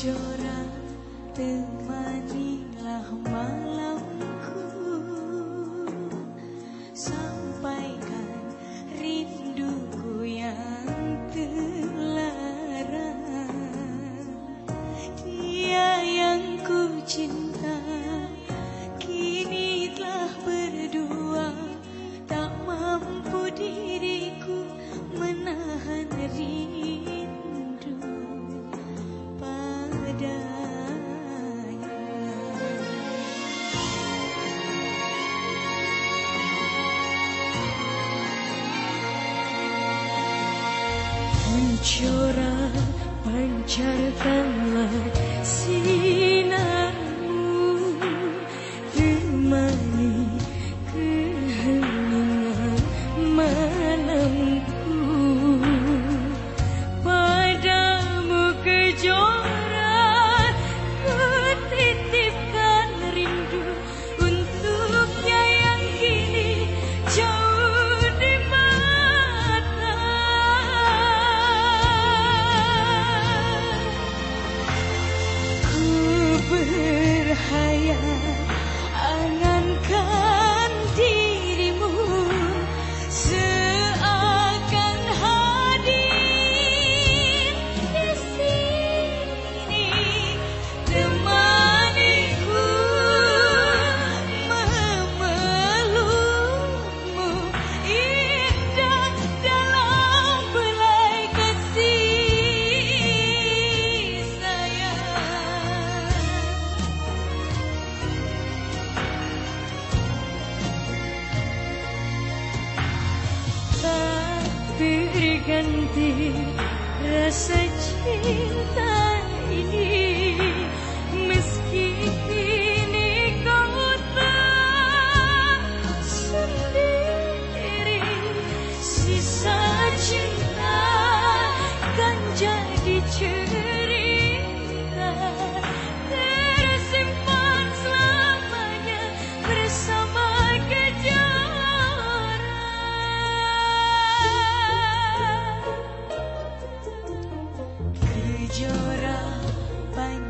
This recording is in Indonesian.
Jora temanilah malamku. Bergelora pancarkanlah sinar gente rasa cinta llora, baña.